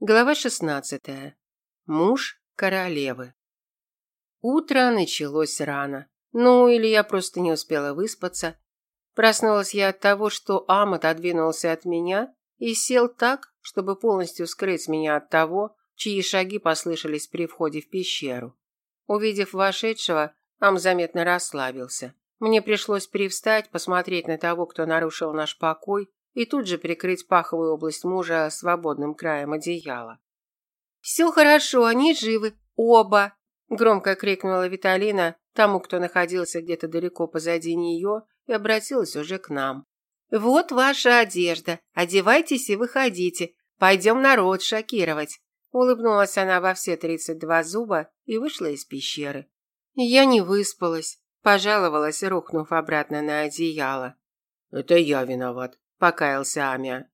Глава 16. Муж королевы. Утро началось рано. Ну, или я просто не успела выспаться. Проснулась я от того, что Ам отодвинулся от меня и сел так, чтобы полностью скрыть меня от того, чьи шаги послышались при входе в пещеру. Увидев вошедшего, Ам заметно расслабился. Мне пришлось привстать, посмотреть на того, кто нарушил наш покой, и тут же прикрыть паховую область мужа свободным краем одеяла. «Все хорошо, они живы. Оба!» – громко крикнула Виталина тому, кто находился где-то далеко позади нее, и обратилась уже к нам. «Вот ваша одежда. Одевайтесь и выходите. Пойдем народ шокировать». Улыбнулась она во все тридцать два зуба и вышла из пещеры. Я не выспалась, пожаловалась, рухнув обратно на одеяло. «Это я виноват», покаялся Амия.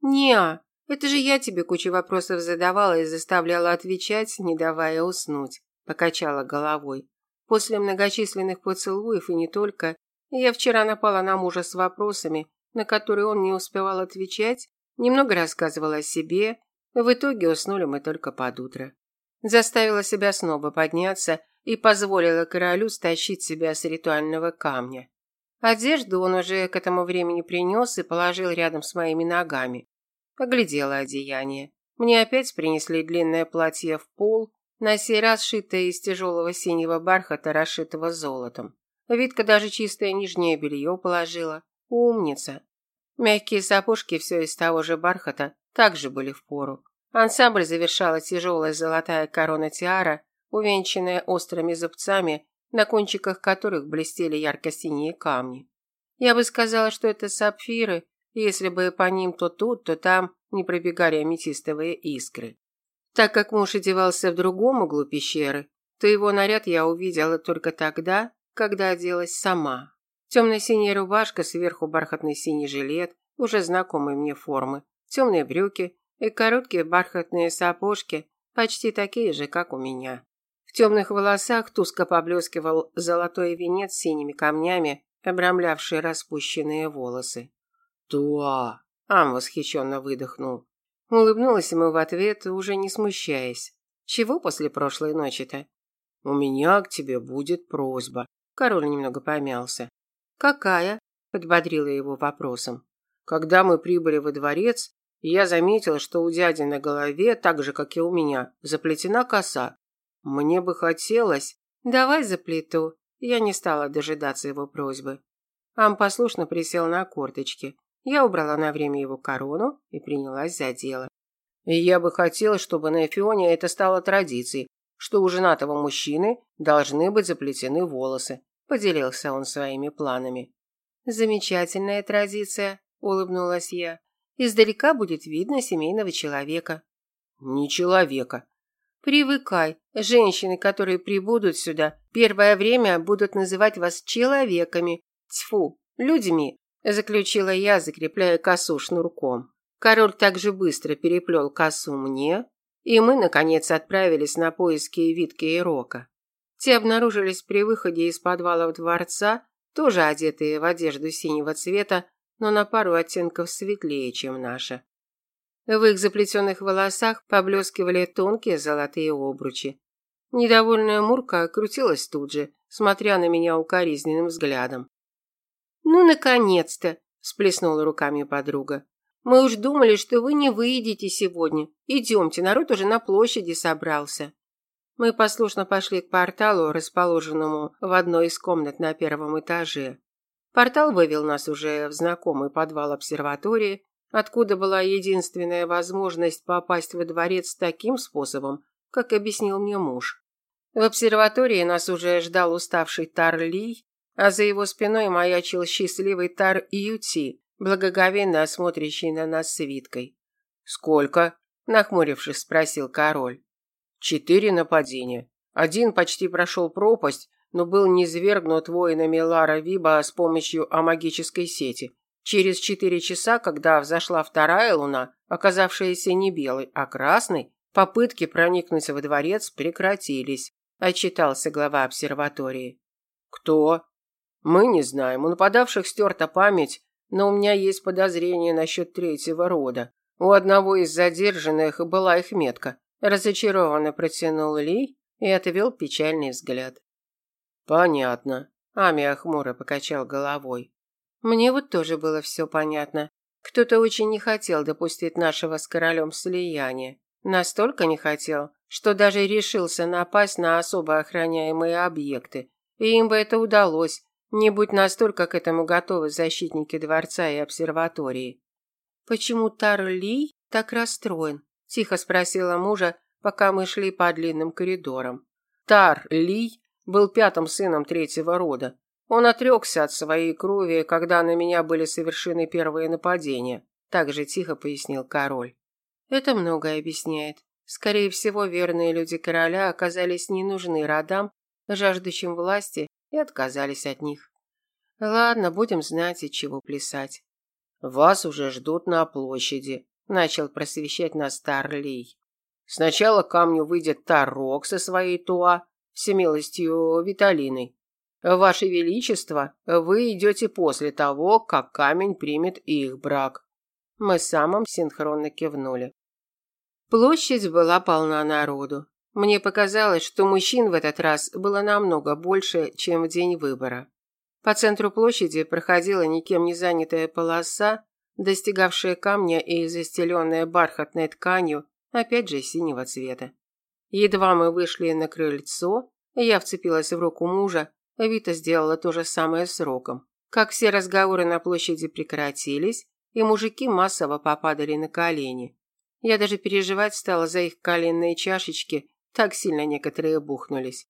«Не, это же я тебе кучу вопросов задавала и заставляла отвечать, не давая уснуть», – покачала головой. После многочисленных поцелуев и не только, я вчера напала на мужа с вопросами, на которые он не успевал отвечать, немного рассказывала о себе, в итоге уснули мы только под утро. Заставила себя снова подняться и позволила королю стащить себя с ритуального камня. Одежду он уже к этому времени принес и положил рядом с моими ногами. Поглядела одеяние. Мне опять принесли длинное платье в пол, на сей раз шитое из тяжелого синего бархата, расшитого золотом. Витка даже чистое нижнее белье положила. Умница. Мягкие сапожки все из того же бархата также были в пору. Ансамбль завершала тяжелая золотая корона тиара, увенчанная острыми зубцами на кончиках которых блестели ярко-синие камни. Я бы сказала, что это сапфиры, если бы по ним то тут, то там не пробегали аметистовые искры. Так как муж одевался в другом углу пещеры, то его наряд я увидела только тогда, когда оделась сама. Темно-синяя рубашка, сверху бархатный синий жилет, уже знакомой мне формы, темные брюки и короткие бархатные сапожки, почти такие же, как у меня. В темных волосах тускло поблескивал золотой венец с синими камнями, обрамлявший распущенные волосы. «Туа!» – Ам восхищенно выдохнул. Улыбнулась ему в ответ, уже не смущаясь. «Чего после прошлой ночи-то?» «У меня к тебе будет просьба». Король немного помялся. «Какая?» – подбодрила его вопросом. «Когда мы прибыли во дворец, я заметила, что у дяди на голове, так же, как и у меня, заплетена коса. Мне бы хотелось... Давай за плиту. Я не стала дожидаться его просьбы. Ам послушно присел на корточки. Я убрала на время его корону и принялась за дело. Я бы хотела, чтобы на Эфионе это стало традицией, что у женатого мужчины должны быть заплетены волосы. Поделился он своими планами. Замечательная традиция, улыбнулась я. Издалека будет видно семейного человека. Не человека, Привыкай. Женщины, которые прибудут сюда, первое время будут называть вас человеками. Тьфу, людьми, заключила я, закрепляя косу шнурком. Король также быстро переплел косу мне, и мы, наконец, отправились на поиски Витки и Рока. Те обнаружились при выходе из подвалов дворца, тоже одетые в одежду синего цвета, но на пару оттенков светлее, чем наша. В их заплетенных волосах поблескивали тонкие золотые обручи. Недовольная Мурка крутилась тут же, смотря на меня укоризненным взглядом. «Ну, наконец-то!» – всплеснула руками подруга. «Мы уж думали, что вы не выйдете сегодня. Идемте, народ уже на площади собрался». Мы послушно пошли к порталу, расположенному в одной из комнат на первом этаже. Портал вывел нас уже в знакомый подвал обсерватории, откуда была единственная возможность попасть во дворец таким способом, как объяснил мне муж. В обсерватории нас уже ждал уставший Тар Ли, а за его спиной маячил счастливый Тар Юти, благоговейно осмотрящий на нас свиткой. «Сколько?» – нахмурившись, спросил король. «Четыре нападения. Один почти прошел пропасть, но был низвергнут воинами Лара Виба с помощью амагической сети. Через четыре часа, когда взошла вторая луна, оказавшаяся не белой, а красной, попытки проникнуть во дворец прекратились, отчитался глава обсерватории. Кто? Мы не знаем. У нападавших стерта память, но у меня есть подозрение насчет третьего рода. У одного из задержанных была их метка. Разочарованно протянул Ли и отвел печальный взгляд. Понятно. Амия хмуро покачал головой. Мне вот тоже было все понятно. Кто-то очень не хотел допустить нашего с королем слияния. Настолько не хотел, что даже решился напасть на особо охраняемые объекты. И им бы это удалось, не будь настолько к этому готовы защитники дворца и обсерватории. «Почему Тарли так расстроен?» – тихо спросила мужа, пока мы шли по длинным коридорам. Тар Ли был пятым сыном третьего рода. Он отрекся от своей крови, когда на меня были совершены первые нападения, так же тихо пояснил король. Это многое объясняет. Скорее всего, верные люди короля оказались не нужны родам, жаждущим власти, и отказались от них. Ладно, будем знать, от чего плясать. Вас уже ждут на площади, начал просвещать нас Старлей. Сначала камню выйдет Тарок со своей туа, всемилостью Виталиной. Ваше величество, вы идете после того, как камень примет их брак. Мы самым синхронно кивнули. Площадь была полна народу. Мне показалось, что мужчин в этот раз было намного больше, чем в день выбора. По центру площади проходила никем не занятая полоса, достигавшая камня и застеленная бархатной тканью, опять же синего цвета. Едва мы вышли на крыльцо, я вцепилась в руку мужа, Вита сделала то же самое с Роком. Как все разговоры на площади прекратились, и мужики массово попадали на колени. Я даже переживать стала за их коленные чашечки, так сильно некоторые бухнулись.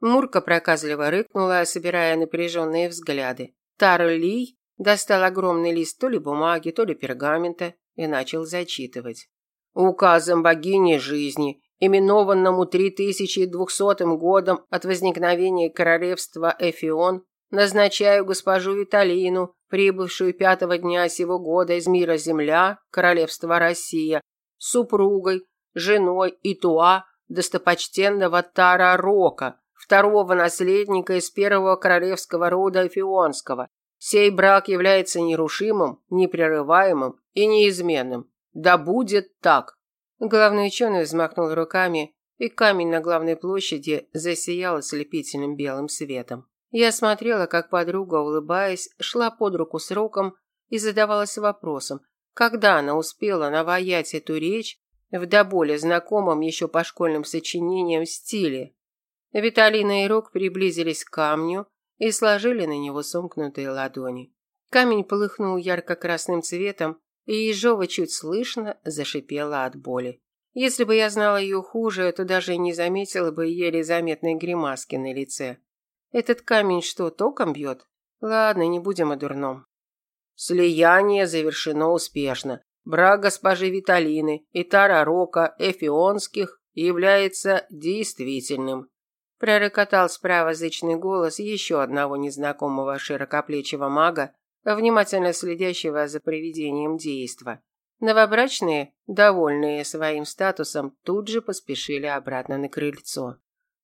Мурка проказливо рыкнула, собирая напряженные взгляды. Таро Ли достал огромный лист то ли бумаги, то ли пергамента и начал зачитывать. Указом богини жизни, именованному 3200 годом от возникновения королевства Эфион, назначаю госпожу Виталину, прибывшую пятого дня сего года из мира Земля, королевства Россия, супругой, женой Итуа, достопочтенного Тара Рока, второго наследника из первого королевского рода Эфионского. Сей брак является нерушимым, непрерываемым и неизменным. Да будет так. Главный ученый взмахнул руками, и камень на главной площади засиял ослепительным белым светом. Я смотрела, как подруга, улыбаясь, шла под руку с Роком и задавалась вопросом, когда она успела наваять эту речь в до боли знакомом еще по школьным сочинениям стиле. Виталина и Рок приблизились к камню и сложили на него сомкнутые ладони. Камень полыхнул ярко-красным цветом, и Ежова чуть слышно зашипела от боли. Если бы я знала ее хуже, то даже не заметила бы еле заметной гримаски на лице. Этот камень что, током бьет? Ладно, не будем о дурном. Слияние завершено успешно. Брак госпожи Виталины и Тара Рока Эфионских является действительным. Пророкотал справа зычный голос еще одного незнакомого широкоплечего мага, внимательно следящего за приведением действа. Новобрачные, довольные своим статусом, тут же поспешили обратно на крыльцо.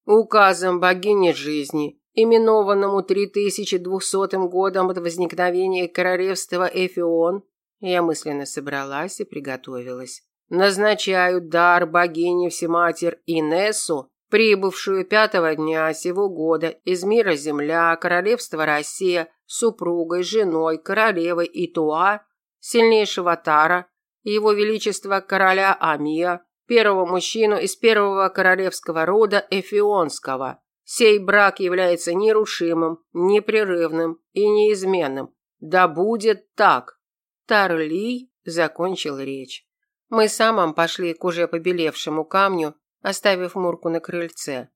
Указом богини жизни, именованному 3200 годом от возникновения королевства Эфион, я мысленно собралась и приготовилась. Назначаю дар богини Всематер Инессу прибывшую пятого дня сего года из мира Земля, королевства Россия, супругой, женой, королевой Итуа, сильнейшего Тара, его величества короля Амия, первого мужчину из первого королевского рода Эфионского. Сей брак является нерушимым, непрерывным и неизменным. Да будет так. Тарли закончил речь. Мы самым пошли к уже побелевшему камню, оставив Мурку на крыльце.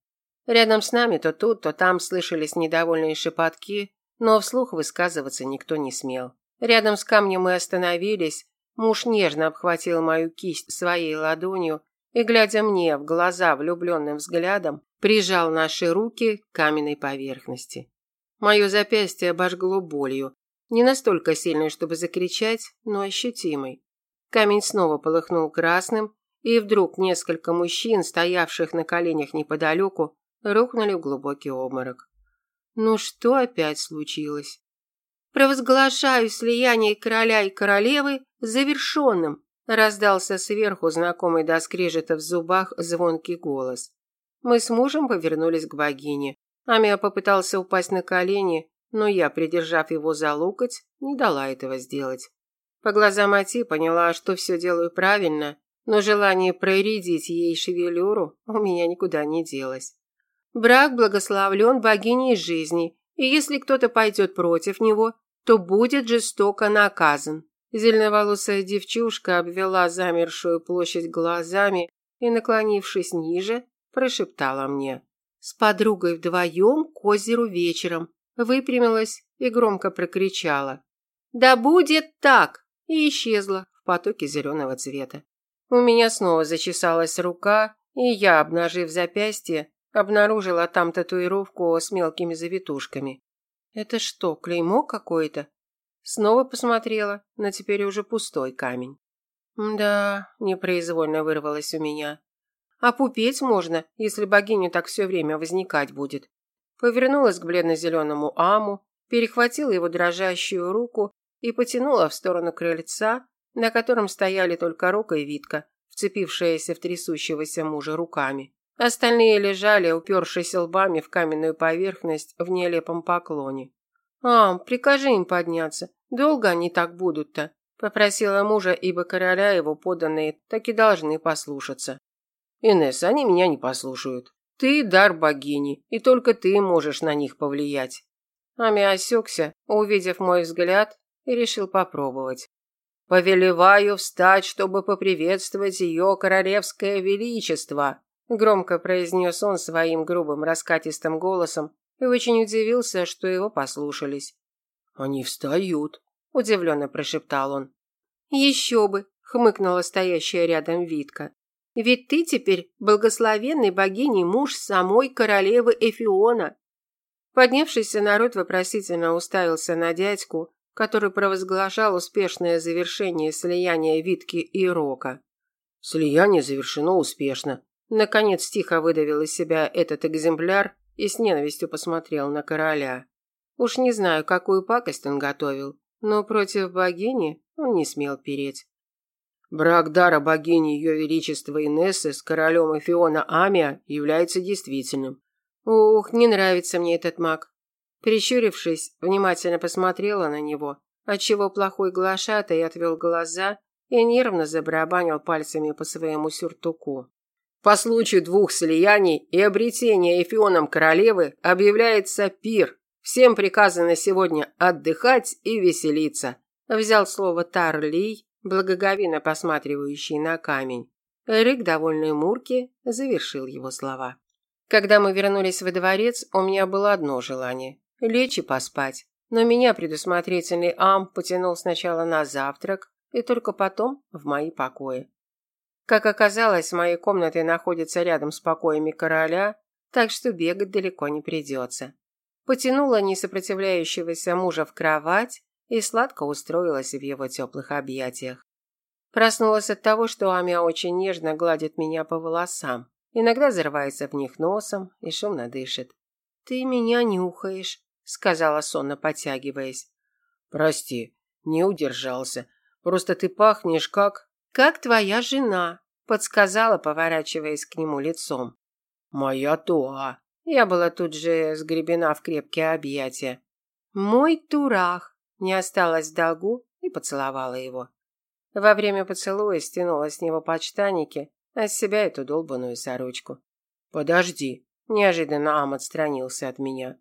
Рядом с нами то тут, то там слышались недовольные шепотки, но вслух высказываться никто не смел. Рядом с камнем мы остановились, муж нежно обхватил мою кисть своей ладонью и, глядя мне в глаза влюбленным взглядом, прижал наши руки к каменной поверхности. Мое запястье обожгло болью, не настолько сильной, чтобы закричать, но ощутимой. Камень снова полыхнул красным, и вдруг несколько мужчин, стоявших на коленях неподалеку, рухнули в глубокий обморок. Ну что опять случилось? Провозглашаю слияние короля и королевы завершенным, Раздался сверху знакомый до скрежета в зубах звонкий голос. Мы с мужем повернулись к богине. Амия попытался упасть на колени, но я, придержав его за локоть, не дала этого сделать. По глазам Ати поняла, что все делаю правильно, но желание проредить ей шевелюру у меня никуда не делось. Брак благословлен богиней жизни, и если кто-то пойдет против него, то будет жестоко наказан. Зеленоволосая девчушка обвела замершую площадь глазами и, наклонившись ниже, прошептала мне. «С подругой вдвоем к озеру вечером», выпрямилась и громко прокричала. «Да будет так!» и исчезла в потоке зеленого цвета. У меня снова зачесалась рука, и я, обнажив запястье, обнаружила там татуировку с мелкими завитушками. Это что, клеймо какое-то? Снова посмотрела на теперь уже пустой камень. Да, непроизвольно вырвалось у меня. А пупеть можно, если богиня так все время возникать будет. Повернулась к бледно-зеленому аму, перехватила его дрожащую руку и потянула в сторону крыльца, на котором стояли только Рока и Витка, вцепившиеся в трясущегося мужа руками. Остальные лежали, упершись лбами в каменную поверхность в нелепом поклоне. «Ам, прикажи им подняться. Долго они так будут-то?» – попросила мужа, ибо короля его поданные так и должны послушаться. «Инесс, они меня не послушают. Ты – дар богини, и только ты можешь на них повлиять». Ами осекся, увидев мой взгляд, и решил попробовать. «Повелеваю встать, чтобы поприветствовать ее королевское величество», громко произнес он своим грубым раскатистым голосом и очень удивился, что его послушались. «Они встают», – удивленно прошептал он. «Еще бы», – хмыкнула стоящая рядом Витка. «Ведь ты теперь благословенный богиней муж самой королевы Эфиона». Поднявшийся народ вопросительно уставился на дядьку, который провозглашал успешное завершение слияния Витки и Рока. Слияние завершено успешно. Наконец тихо выдавил из себя этот экземпляр и с ненавистью посмотрел на короля. Уж не знаю, какую пакость он готовил, но против богини он не смел переть. Брак дара богини Ее Величества Инессы с королем Эфиона Амия является действительным. Ух, не нравится мне этот маг. Прищурившись, внимательно посмотрела на него, отчего плохой глашатай отвел глаза и нервно забарабанил пальцами по своему сюртуку. По случаю двух слияний и обретения Эфионом королевы объявляется пир. Всем приказано сегодня отдыхать и веселиться. Взял слово Тарлей, благоговейно посматривающий на камень. Рык, довольный Мурки, завершил его слова. Когда мы вернулись во дворец, у меня было одно желание лечь и поспать. Но меня предусмотрительный Ам потянул сначала на завтрак и только потом в мои покои. Как оказалось, мои комнаты находятся рядом с покоями короля, так что бегать далеко не придется. Потянула несопротивляющегося мужа в кровать и сладко устроилась в его теплых объятиях. Проснулась от того, что Амя очень нежно гладит меня по волосам, иногда зарывается в них носом и шумно дышит. «Ты меня нюхаешь», сказала сонно потягиваясь. Прости, не удержался. Просто ты пахнешь как как твоя жена, подсказала, поворачиваясь к нему лицом. Моя Туа. Я была тут же сгребена в крепкие объятия. Мой турах. Не осталось в долгу и поцеловала его. Во время поцелуя стянула с него подштаники, а с себя эту долбаную сорочку. Подожди. Неожиданно Ам отстранился от меня.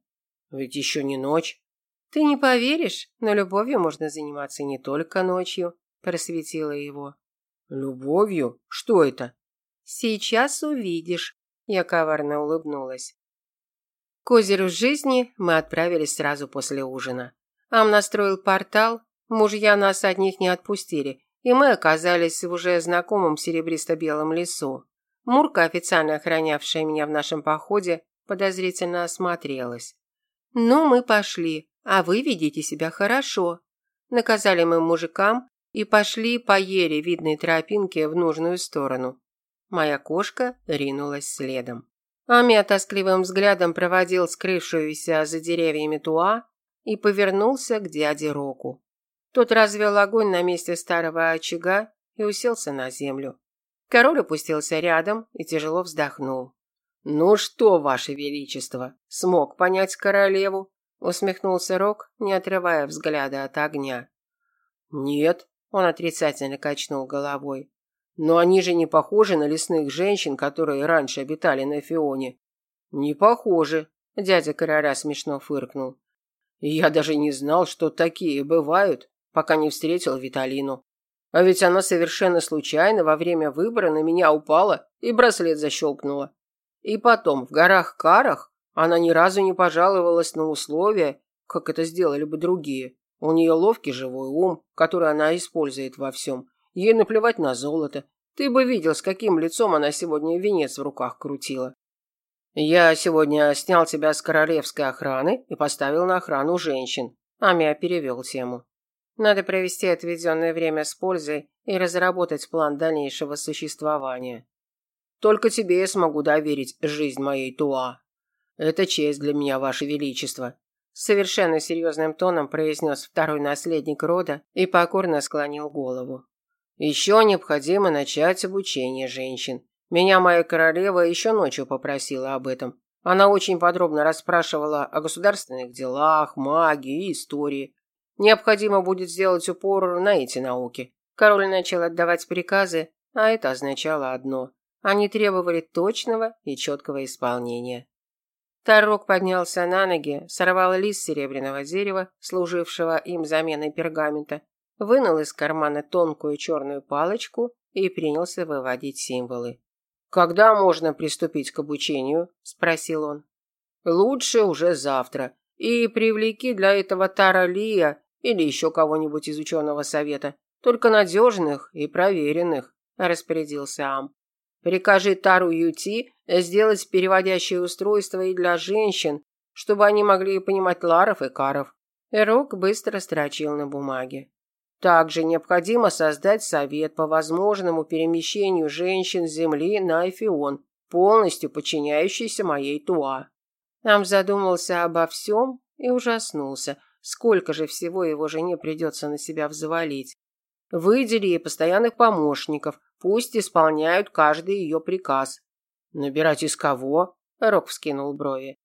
Ведь еще не ночь. Ты не поверишь, но любовью можно заниматься не только ночью, просветила его. Любовью? Что это? Сейчас увидишь. Я коварно улыбнулась. К озеру жизни мы отправились сразу после ужина. Ам настроил портал, мужья нас от них не отпустили, и мы оказались в уже знакомом серебристо-белом лесу. Мурка, официально охранявшая меня в нашем походе, подозрительно осмотрелась. «Ну, мы пошли, а вы ведите себя хорошо». Наказали мы мужикам и пошли по ере видной тропинке в нужную сторону. Моя кошка ринулась следом. Амия тоскливым взглядом проводил скрывшуюся за деревьями Туа и повернулся к дяде Року. Тот развел огонь на месте старого очага и уселся на землю. Король опустился рядом и тяжело вздохнул. «Ну что, ваше величество, смог понять королеву?» усмехнулся Рок, не отрывая взгляда от огня. «Нет», – он отрицательно качнул головой. «Но они же не похожи на лесных женщин, которые раньше обитали на Фионе». «Не похожи», – дядя короля смешно фыркнул. «Я даже не знал, что такие бывают, пока не встретил Виталину. А ведь она совершенно случайно во время выбора на меня упала и браслет защелкнула. И потом, в горах Карах она ни разу не пожаловалась на условия, как это сделали бы другие. У нее ловкий живой ум, который она использует во всем. Ей наплевать на золото. Ты бы видел, с каким лицом она сегодня венец в руках крутила. Я сегодня снял тебя с королевской охраны и поставил на охрану женщин. Амия перевел тему. Надо провести отведенное время с пользой и разработать план дальнейшего существования. Только тебе я смогу доверить жизнь моей Туа. Это честь для меня, ваше величество, совершенно серьезным тоном произнес второй наследник рода и покорно склонил голову. Еще необходимо начать обучение женщин. Меня моя королева еще ночью попросила об этом. Она очень подробно расспрашивала о государственных делах, магии и истории. Необходимо будет сделать упор на эти науки. Король начал отдавать приказы, а это означало одно. Они требовали точного и четкого исполнения. Тарок поднялся на ноги, сорвал лист серебряного дерева, служившего им заменой пергамента, вынул из кармана тонкую черную палочку и принялся выводить символы. «Когда можно приступить к обучению?» – спросил он. «Лучше уже завтра. И привлеки для этого Тара Лия или еще кого-нибудь из ученого совета, только надежных и проверенных», – распорядился Ам. Прикажи Тару Юти сделать переводящее устройство и для женщин, чтобы они могли понимать ларов и каров. Эрок быстро строчил на бумаге. Также необходимо создать совет по возможному перемещению женщин с Земли на Эфион, полностью подчиняющийся моей Туа. Ам задумался обо всем и ужаснулся. Сколько же всего его жене придется на себя взвалить. Выдели ей постоянных помощников, пусть исполняют каждый ее приказ. Набирать из кого? Рок вскинул брови.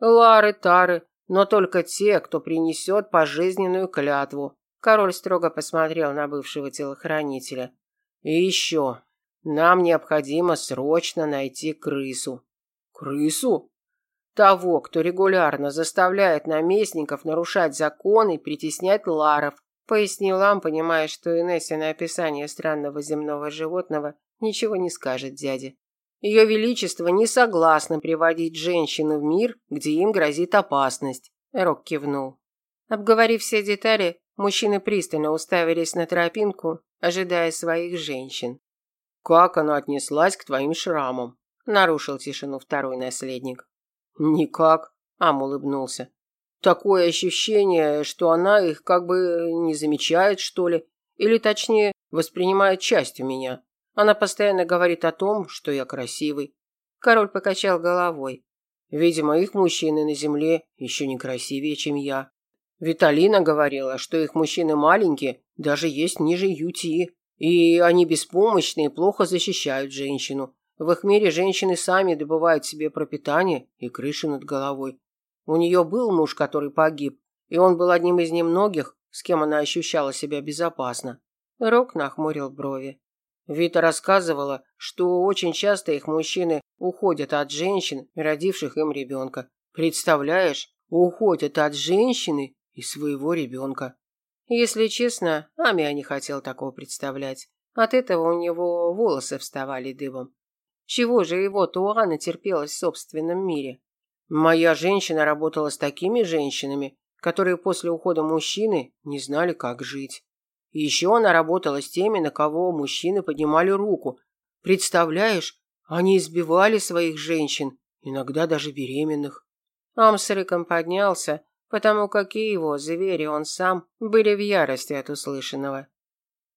Лары, Тары, но только те, кто принесет пожизненную клятву. Король строго посмотрел на бывшего телохранителя. И еще, нам необходимо срочно найти крысу. Крысу? Того, кто регулярно заставляет наместников нарушать законы и притеснять ларов, Пояснил Ам, понимая, что Инессе на описание странного земного животного ничего не скажет дяде. Ее Величество не согласно приводить женщину в мир, где им грозит опасность. Рок кивнул. Обговорив все детали, мужчины пристально уставились на тропинку, ожидая своих женщин. «Как она отнеслась к твоим шрамам?» – нарушил тишину второй наследник. «Никак», – Ам улыбнулся. Такое ощущение, что она их как бы не замечает, что ли, или точнее, воспринимает частью меня. Она постоянно говорит о том, что я красивый. Король покачал головой. Видимо, их мужчины на земле еще не красивее, чем я. Виталина говорила, что их мужчины маленькие, даже есть ниже Юти, и они беспомощные, плохо защищают женщину. В их мире женщины сами добывают себе пропитание и крышу над головой. У нее был муж, который погиб, и он был одним из немногих, с кем она ощущала себя безопасно. Рок нахмурил брови. Вита рассказывала, что очень часто их мужчины уходят от женщин, родивших им ребенка. Представляешь, уходят от женщины и своего ребенка. Если честно, Амия не хотел такого представлять. От этого у него волосы вставали дыбом. Чего же его Туана терпелась в собственном мире? Моя женщина работала с такими женщинами, которые после ухода мужчины не знали, как жить. И еще она работала с теми, на кого мужчины поднимали руку. Представляешь, они избивали своих женщин, иногда даже беременных. Амсриком поднялся, потому как и его звери он сам были в ярости от услышанного.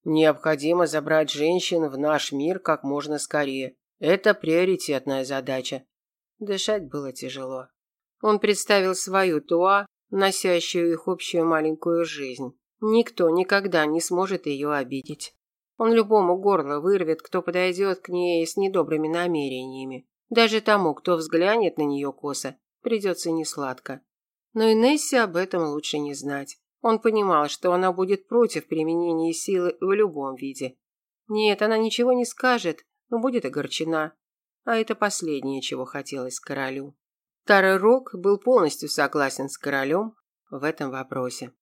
Необходимо забрать женщин в наш мир как можно скорее. Это приоритетная задача. Дышать было тяжело. Он представил свою Туа, носящую их общую маленькую жизнь. Никто никогда не сможет ее обидеть. Он любому горло вырвет, кто подойдет к ней с недобрыми намерениями. Даже тому, кто взглянет на нее косо, придется несладко. Но Инессе об этом лучше не знать. Он понимал, что она будет против применения силы в любом виде. Нет, она ничего не скажет, но будет огорчена. А это последнее, чего хотелось королю. Старый Рок был полностью согласен с королем в этом вопросе.